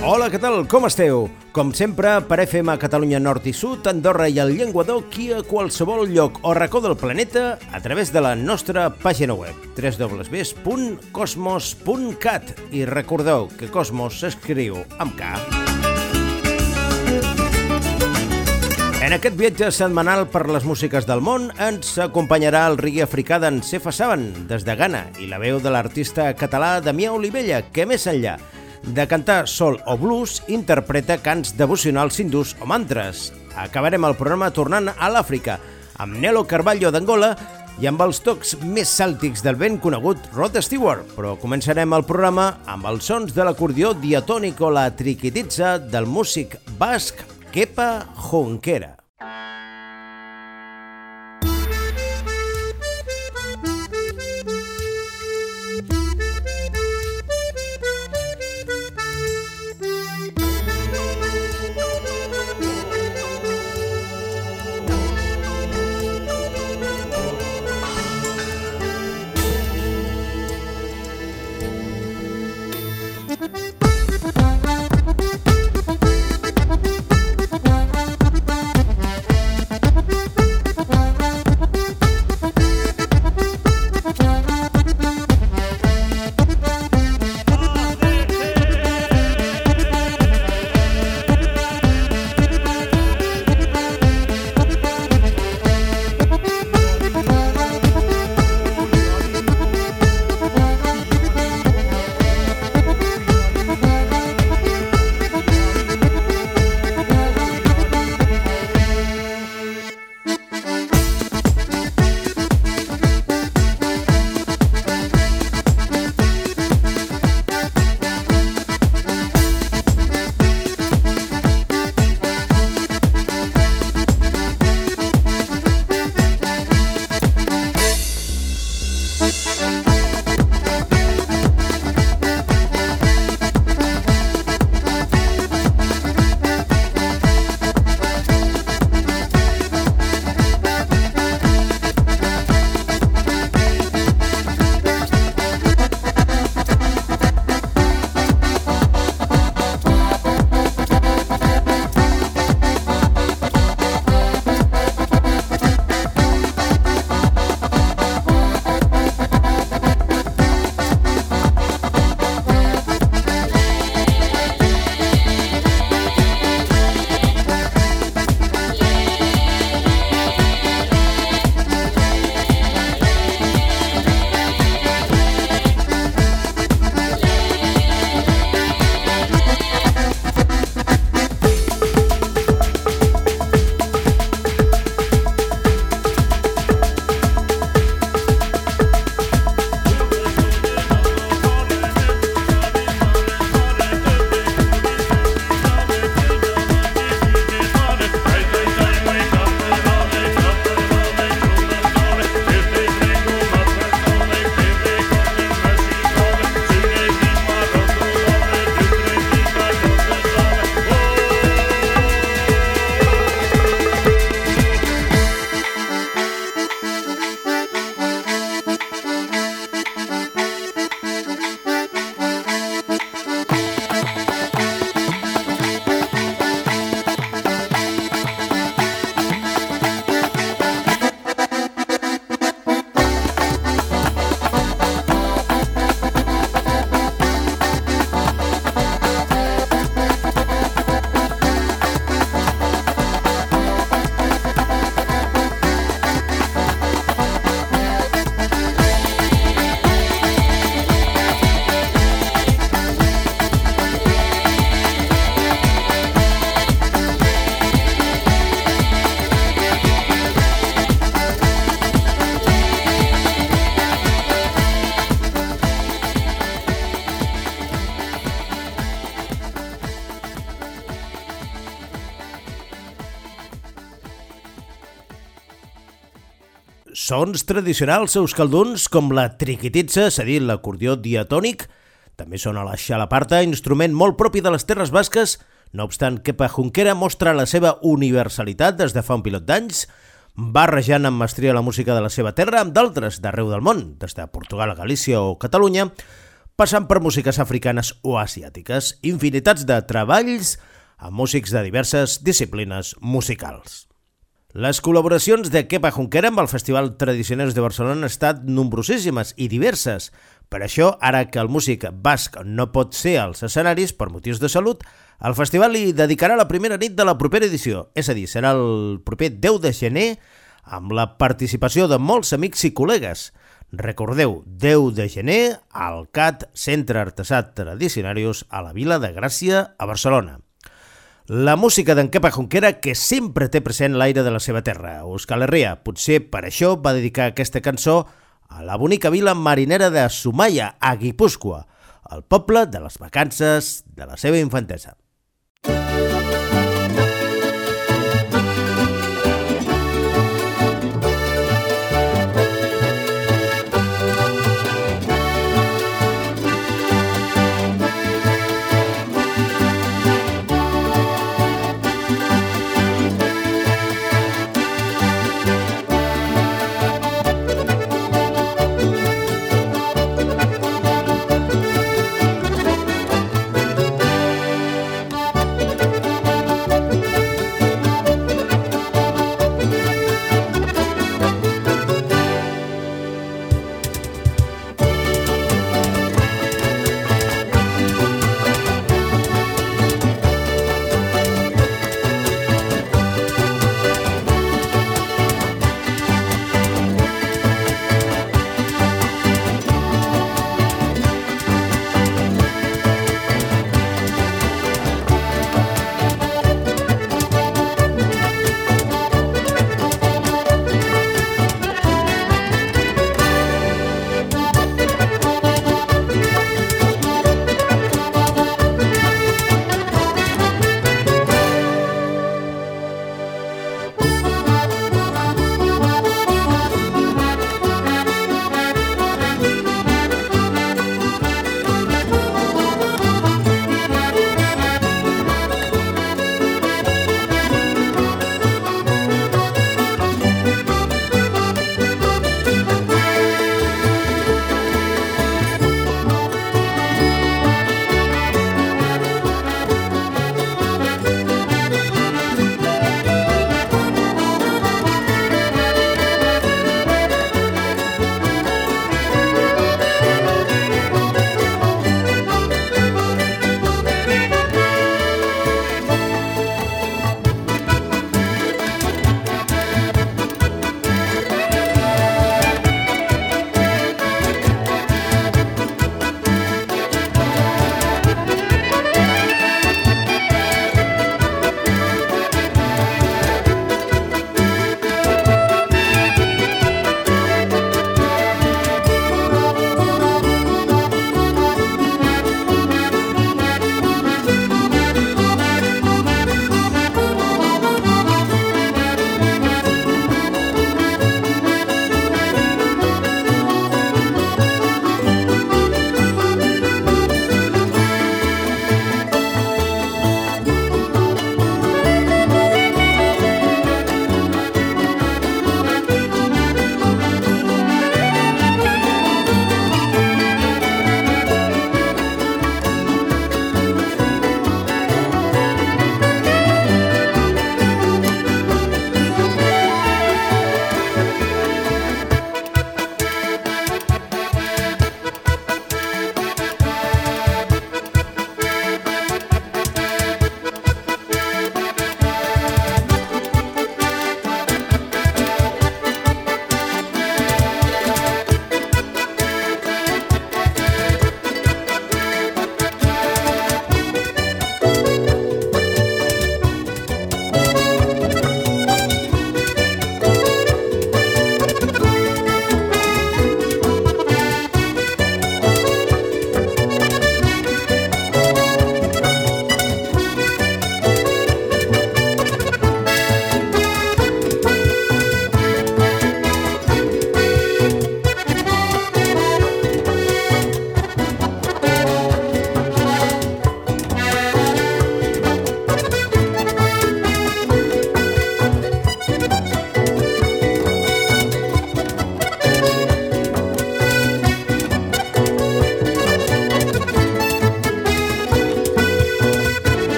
Hola, què tal? Com esteu? Com sempre, per FM Catalunya Nord i Sud, Andorra i el Llenguador, qui a qualsevol lloc o racó del planeta a través de la nostra pàgina web www.cosmos.cat i recordeu que Cosmos s'escriu amb K. En aquest viatge setmanal per les músiques del món ens acompanyarà el rigui africà d'en Cefa Saban, des de Ghana, i la veu de l'artista català Damià Olivella, que més enllà de cantar sol o blues, interpreta cants devocionals hindús o mantres. Acabarem el programa tornant a l'Àfrica, amb Nelo Carballo d'Angola i amb els tocs més cèltics del ben conegut Rod Stewart, però començarem el programa amb els sons de l'acordió diatònic o la triquititza del músic basc Kepa Jonquera. Sons tradicionals euskalduns com la triquititza, és a dir, l'acordió diatònic, també sona la xalaparta, instrument molt propi de les terres basques, no obstant, Kepa Junquera mostra la seva universalitat des de fa un pilot d'anys, barrejant amb mestria la música de la seva terra amb d'altres d'arreu del món, des de Portugal, Galícia o Catalunya, passant per músiques africanes o asiàtiques, infinitats de treballs amb músics de diverses disciplines musicals. Les col·laboracions de Kepa Junquera amb el Festival Tradicionals de Barcelona han estat nombrosíssimes i diverses. Per això, ara que el músic basc no pot ser als escenaris per motius de salut, el festival li dedicarà la primera nit de la propera edició, és a dir, serà el proper 10 de gener amb la participació de molts amics i col·legues. Recordeu, 10 de gener al CAT, Centre Artesat Tradicionarius, a la Vila de Gràcia, a Barcelona. La música d'en Kepa Junquera, que sempre té present l'aire de la seva terra, Euskal Herria. Potser per això va dedicar aquesta cançó a la bonica vila marinera de Sumaya, a Guipúscoa, el poble de les vacances de la seva infantesa.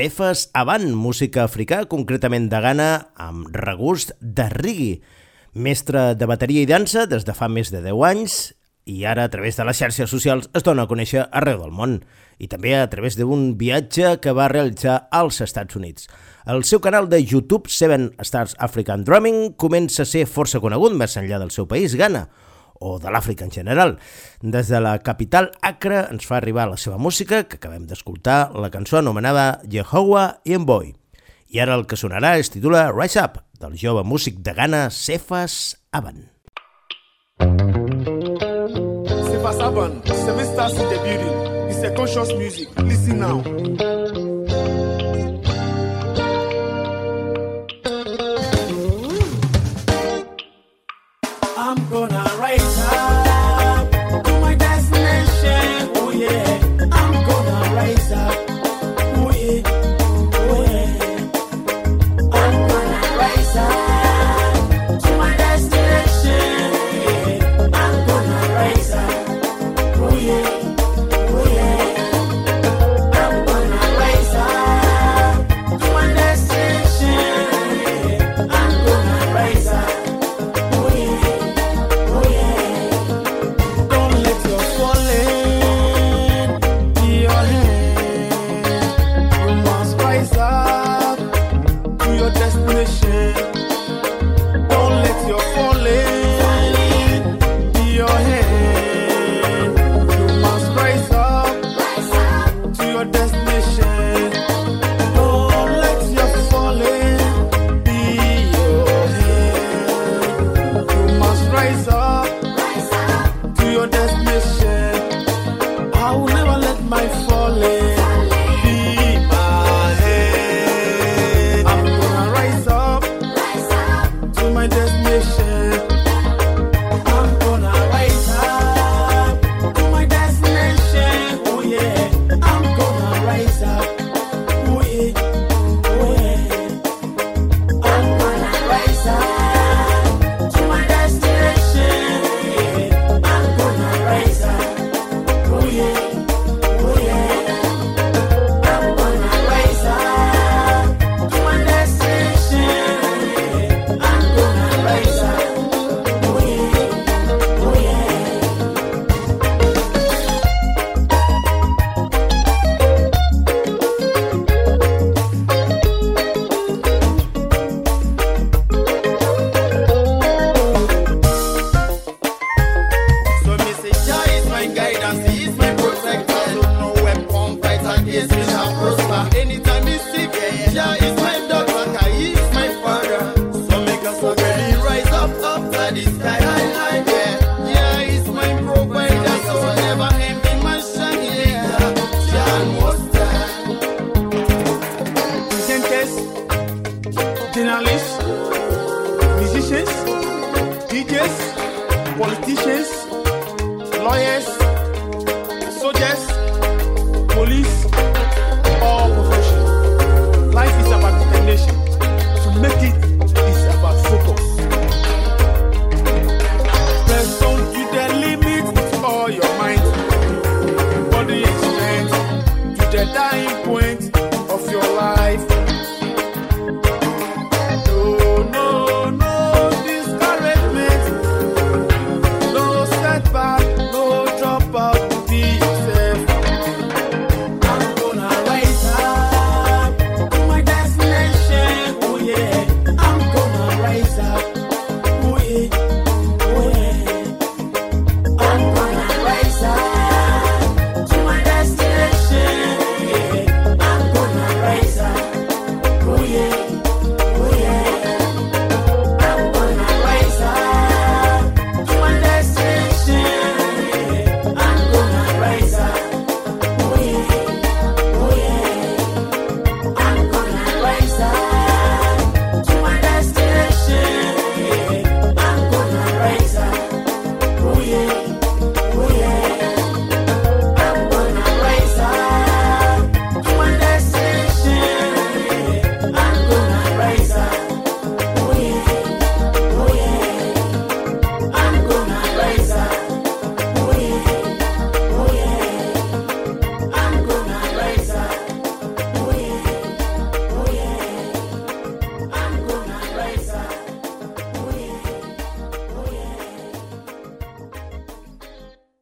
Cefes Avant, música africà, concretament de Ghana, amb regust de rigui. Mestre de bateria i dansa des de fa més de 10 anys i ara a través de les xarxes socials es dona a conèixer arreu del món i també a través d'un viatge que va realitzar als Estats Units. El seu canal de YouTube, Seven Stars African Drumming, comença a ser força conegut més enllà del seu país, Ghana, o de l'Àfrica en general. Des de la capital Accra ens fa arribar la seva música, que acabem d'escoltar, la cançó anomenada Jehovah i Boy. I ara el que sonarà es titula Rise Up, del jove músic de Ghana Cefas Aban. Cefas Aban, seven stars in the building. It's a conscious music. Listen now.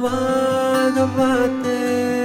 Namo Bhagavate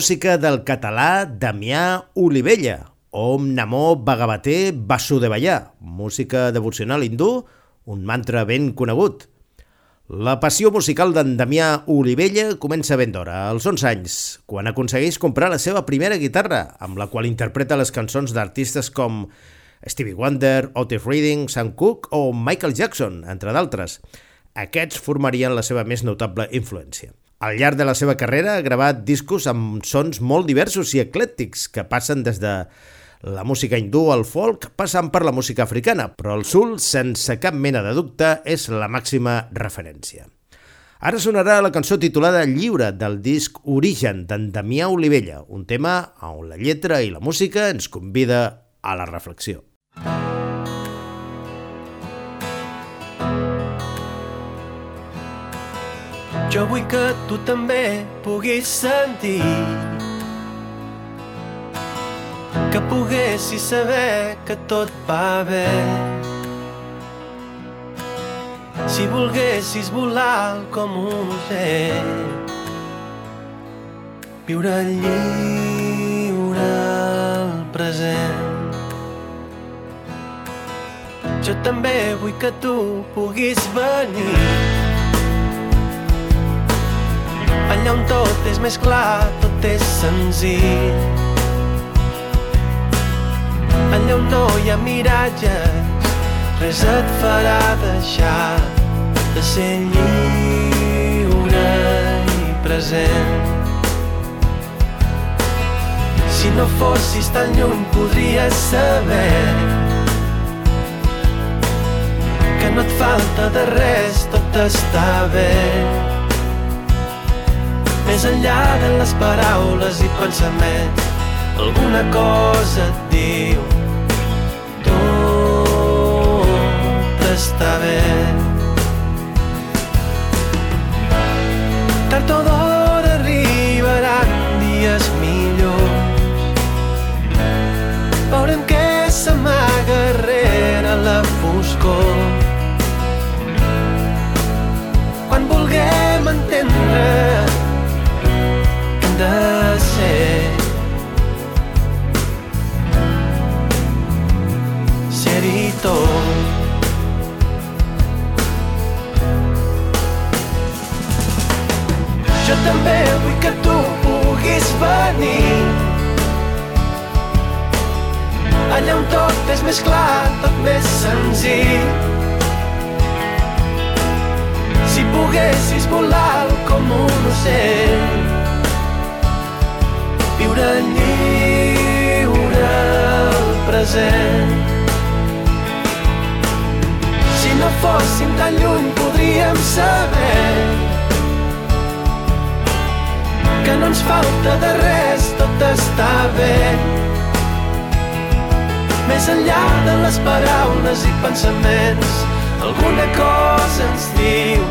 música del català Damià Olivella, Om Namo Bhagavate Vasudevaya, música devocional hindú, un mantra ben conegut. La passió musical d'en Damià Olivella comença ben d'hora, als 11 anys, quan aconsegueix comprar la seva primera guitarra, amb la qual interpreta les cançons d'artistes com Stevie Wonder, Otis Redding, Sam Cooke o Michael Jackson, entre d'altres. Aquests formarien la seva més notable influència. Al llarg de la seva carrera ha gravat discos amb sons molt diversos i eclèctics que passen des de la música hindú al folk passant per la música africana, però el sul, sense cap mena de dubte, és la màxima referència. Ara sonarà la cançó titulada Lliure del disc Origen d'en Damià Olivella, un tema on la lletra i la música ens convida a la reflexió. Jo vull que tu també puguis sentir que poguessis saber que tot va bé. Si volguessis volar com un ocell viure lliure al present. Jo també vull que tu puguis venir allà on tot és més clar, tot és senzill. Allà on no hi ha miratges, res et farà deixar de ser lliure i present. Si no fossis tan lluny podries saber que no et falta de res, tot està bé més enllà de les paraules i pensaments alguna cosa et diu tot està bé. Tard o d'hora arribaran dies millors. Veurem què s'amaga rere la foscor. Quan vulguem entendre jo també vull que tu puguis venir. Allà on tot és més clar, tot més senzill. Si poguessis volar com un ocell viure lliure al present. Si no fóssim tan lluny podríem saber que no ens falta de res, tot està bé. Més enllà de les paraules i pensaments alguna cosa ens diu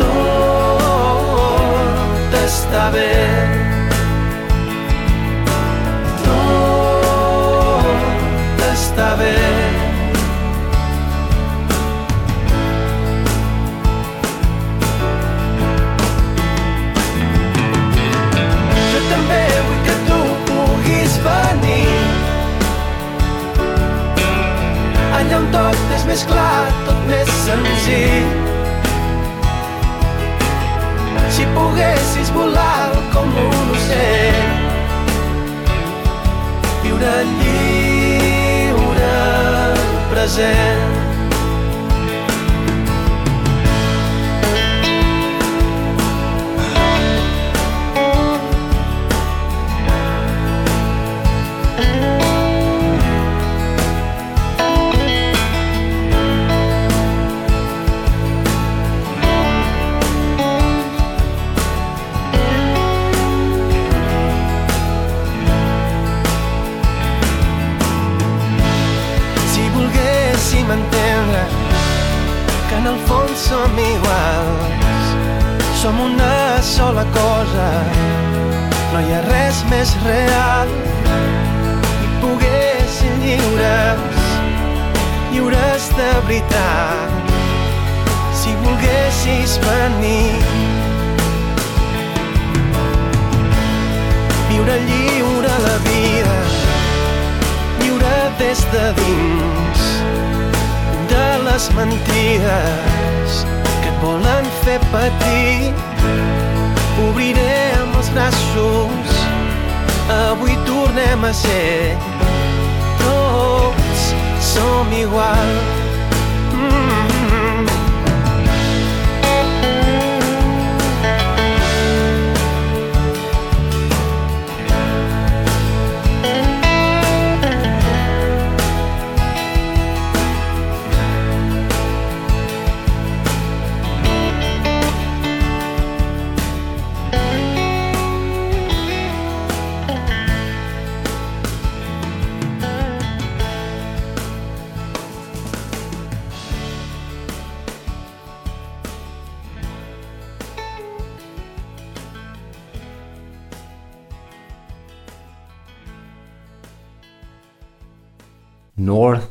tot està bé mentides que et volen fer patir. Obrirem els braços, avui tornem a ser. Tots som igual.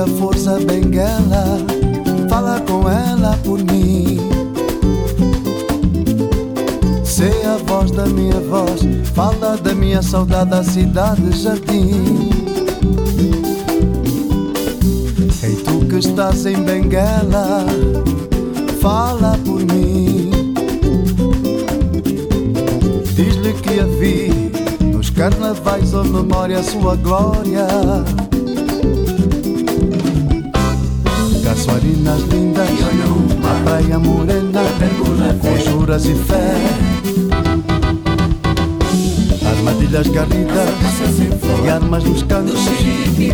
Dia força benguela, fala com ela por mim. Sei a voz da minha voz, fala da minha saudade da cidade jardim. Ei, tu que estás em Benguela, fala por mim. Diz-lhe que a vi nos carnavais, a memória, sua glória. Caçuarinas lindas, a praia morena, com juras e fé. Armadilhas garridas e armas nos cantos,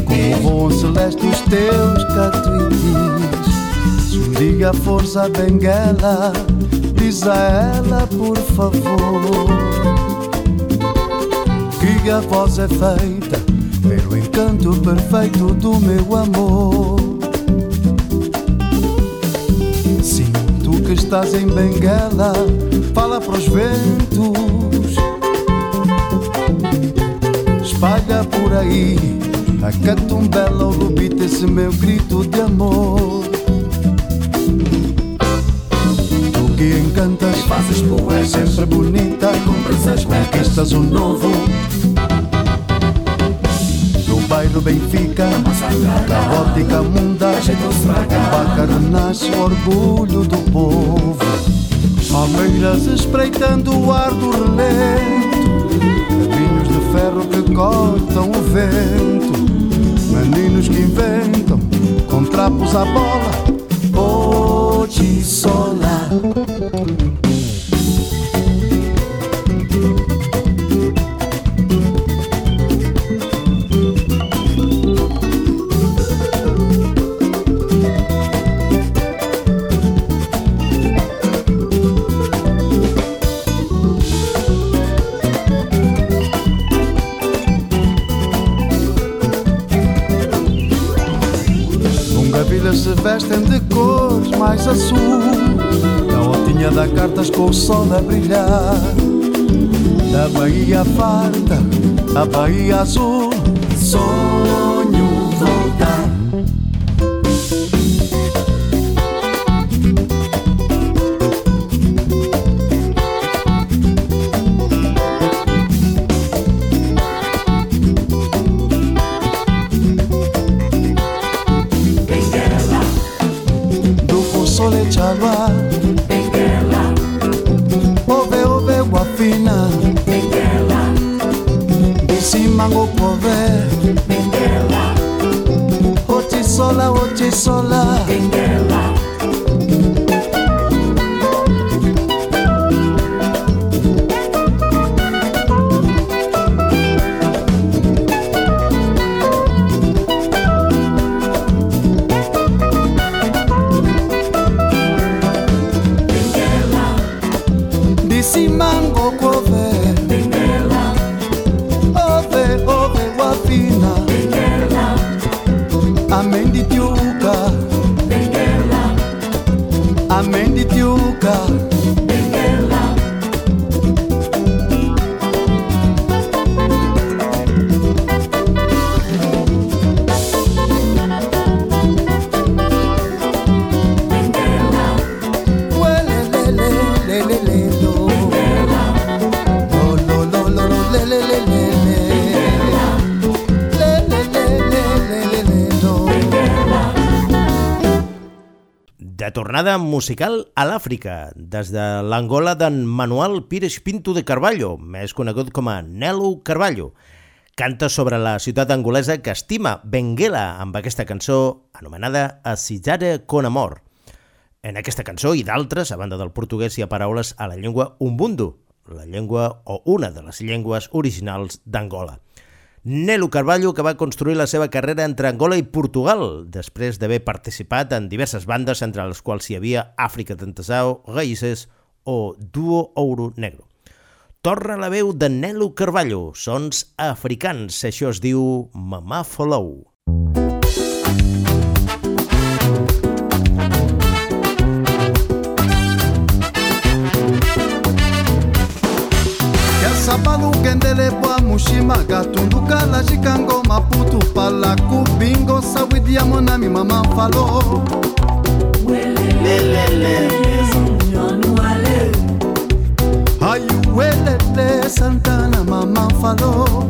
como voam celeste os teus catuitis. Um dia força a benguela, diz a ela por favor que a voz é feita pelo encanto perfeito do meu amor. Estás em Benguela, fala pros ventos, espalha por aí a catumbela, o rubite, esse meu grito de amor. Tu que encantas, fazes poemas, sempre bonita, conquistas o novo. Bairro Benfica, na ótica munda, o Baca renasce o orgulho do povo. Palmeiras espreitando o ar do relento, caminhos de ferro que cortam o vento, meninos que inventam com trapos à bola. Hoje sola. Cartas com o sol a brilhar. Da Bahia farta, a Bahia azul Sonho amène dit yoga. Tornada musical a l'Àfrica, des de l'Angola d'en Manuel Pires Pinto de Carballo, més conegut com a Nelo Carballo. Canta sobre la ciutat angolesa que estima Benguela amb aquesta cançó anomenada Asijare con amor. En aquesta cançó i d'altres, a banda del portuguès, hi ha paraules a la llengua Umbundu, la llengua o una de les llengües originals d'Angola. Nelo Carballo, que va construir la seva carrera entre Angola i Portugal, després d'haver participat en diverses bandes, entre les quals hi havia Àfrica Tentesau, Raíces o Duo Ouro Negro. Torna la veu de Nelo Carballo, sons africans, això es diu Mamà Follow. Sabado kendele bwa mushima gatunduka la jikango maputu pala kubingo sawidi ya monami mama falo ayuwelele santana mama falo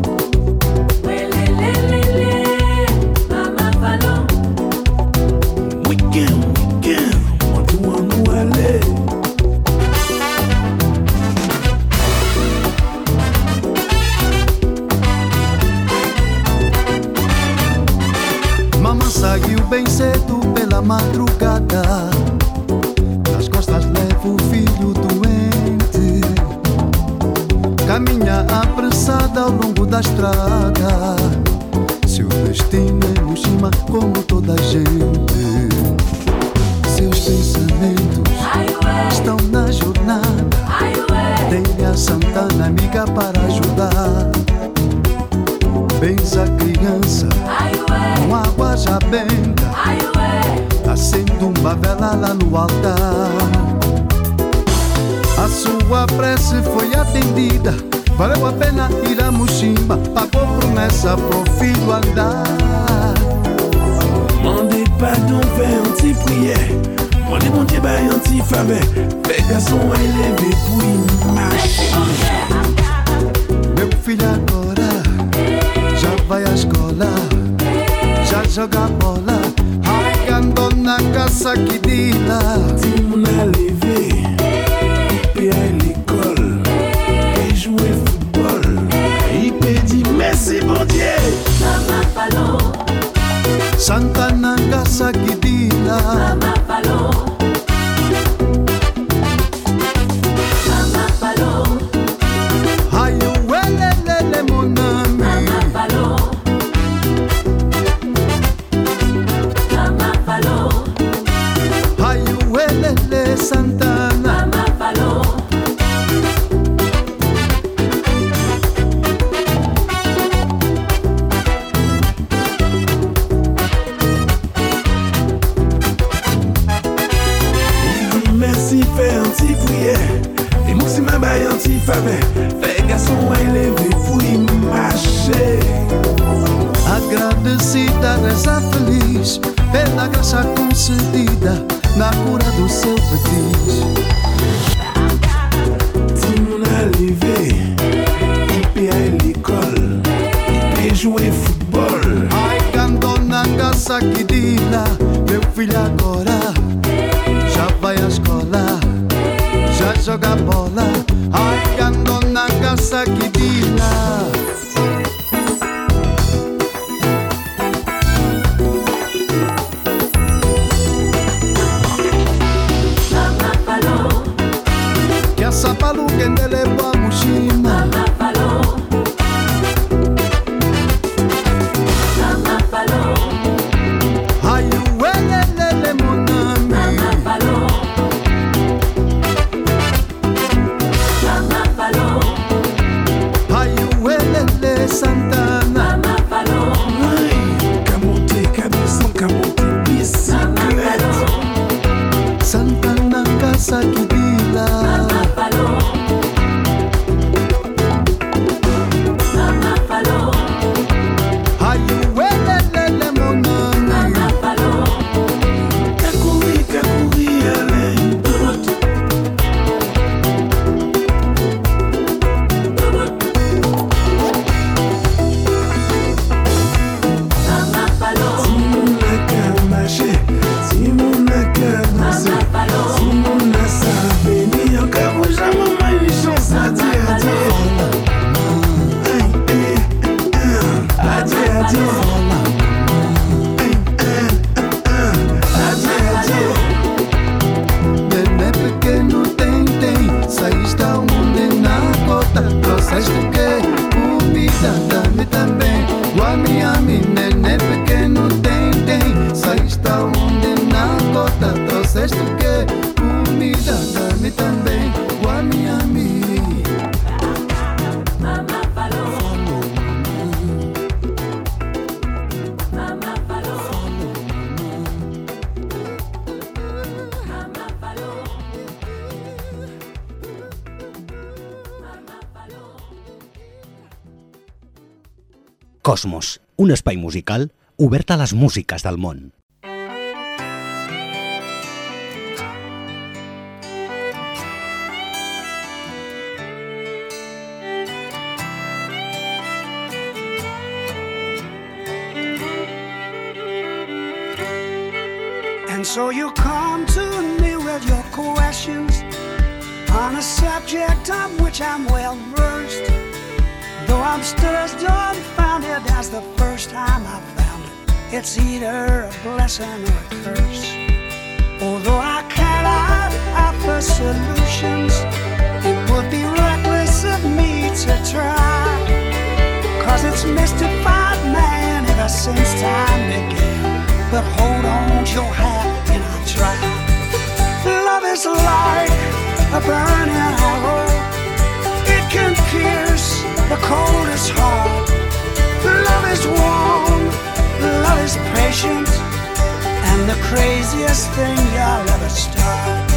Cosmos, un espai musical obert a les músiques del món. And so you come to me with your questions on a subject of which I'm well versed. Though I'm still as dumbfounded as the first time I found it, it's either a blessing or a curse. Although I cannot offer solutions, it would be reckless of me to try. Cause it's mystified man ever since time began. But hold on to your hat and I'll try. Love is like a burning arrow. It can pierce the coldest heart. Love is warm, love is patient, and the craziest thing you'll ever start.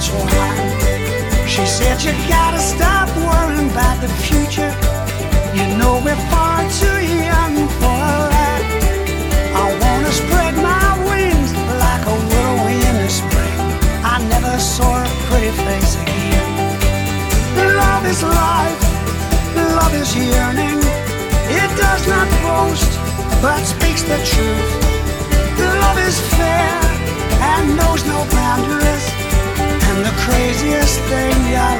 Lives entwined. She said you gotta stop worrying about the future. You know we're far too young for that. I wanna spread my wings like a willow in the spring. I never saw a pretty face again. Love is life, love is yearning. It does not boast, but speaks the truth. just thing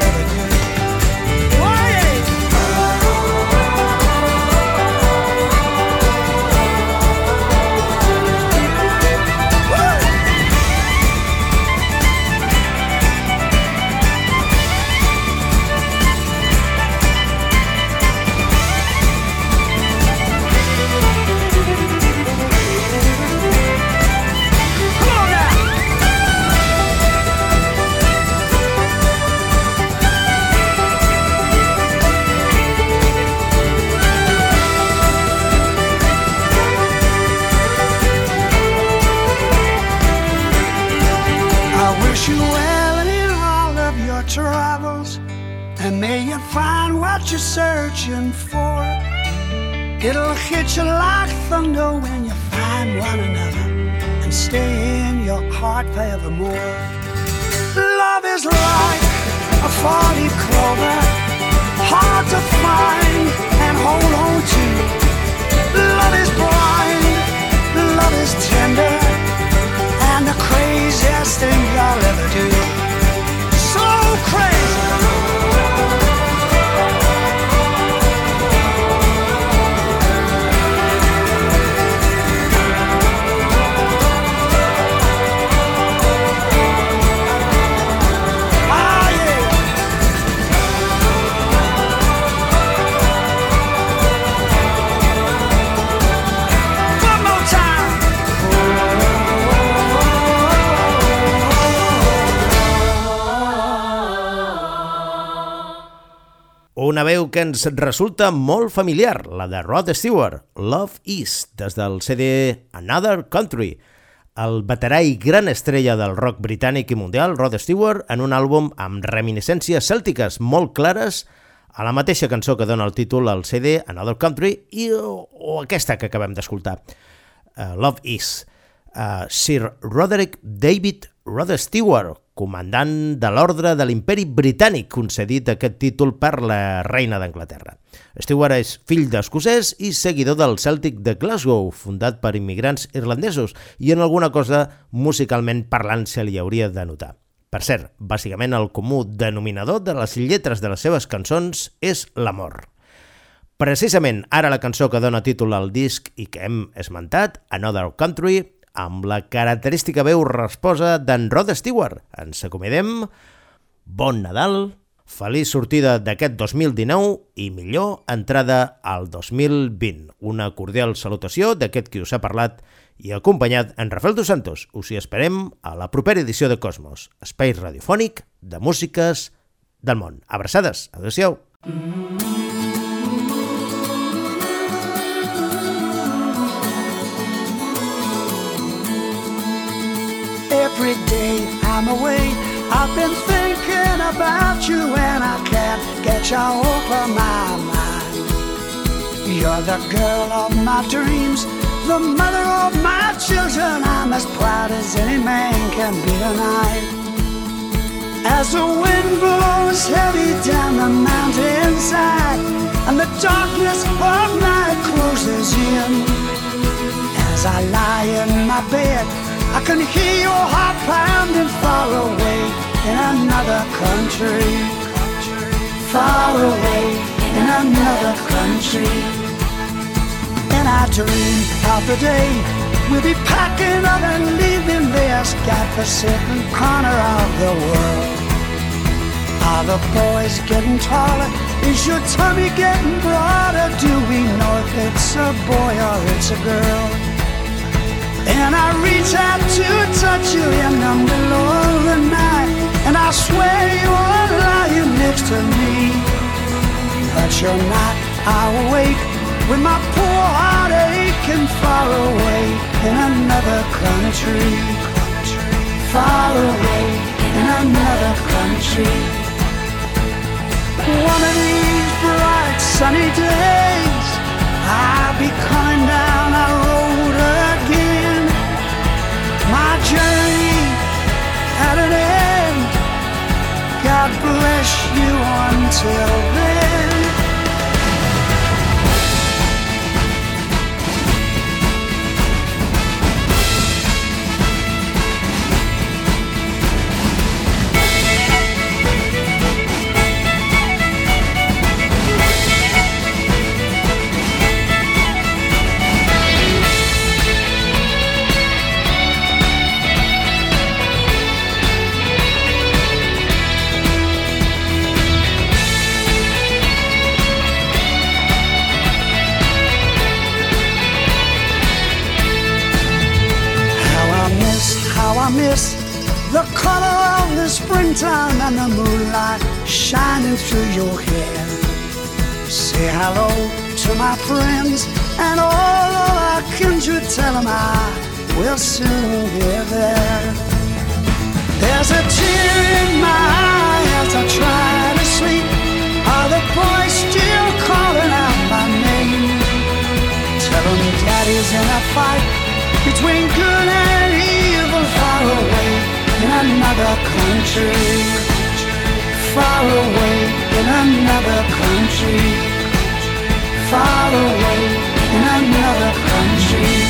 falling Una veu que ens resulta molt familiar, la de Rod Stewart, Love Is, des del CD Another Country. El veterà i gran estrella del rock britànic i mundial, Rod Stewart, en un àlbum amb reminiscències cèltiques molt clares a la mateixa cançó que dona el títol al CD Another Country i, o, o aquesta que acabem d'escoltar, uh, Love Is. Uh, Sir Roderick David Rod Stewart, comandant de l'ordre de l'imperi britànic, concedit aquest títol per la reina d'Anglaterra. Stewart és fill d'escocès i seguidor del Celtic de Glasgow, fundat per immigrants irlandesos, i en alguna cosa musicalment parlant se li hauria de notar. Per cert, bàsicament el comú denominador de les lletres de les seves cançons és l'amor. Precisament ara la cançó que dona títol al disc i que hem esmentat, Another Country, amb la característica veu resposa d'en Rod Stewart. Ens acomidem. Bon Nadal, feliç sortida d'aquest 2019 i millor entrada al 2020. Una cordial salutació d'aquest qui us ha parlat i acompanyat en Rafael Dos Santos. Us hi esperem a la propera edició de Cosmos, espai radiofònic de músiques del món. Abraçades, adeu-siau. Mm -hmm. Every day I'm away. I've been thinking about you and I can't get you over my mind. You're the girl of my dreams, the mother of my children. I'm as proud as any man can be tonight. As the wind blows heavy down the mountainside and the darkness of night closes in, as I lie in my bed I can hear your heart pounding far away in another country. Far away in another country. And I dream of the day we'll be packing up and leaving this godforsaken corner of the world. Are the boys getting taller? Is your tummy getting broader? Do we know if it's a boy or it's a girl? And I reach out to touch you the middle of the night. And I swear you're lying next to me. But you're not, I'll wait with my poor heart aching far away in another country. Far away in another country. One of these bright sunny days, I'll be coming down God bless you until then. Your hair. Say hello to my friends and all of our kindred. Tell them I will soon be there. There's a tear in my eye as I try to sleep. Are the boys still calling out my name? Tell them daddy's in a fight between good and evil far away in another country far away in another country. Far away in another country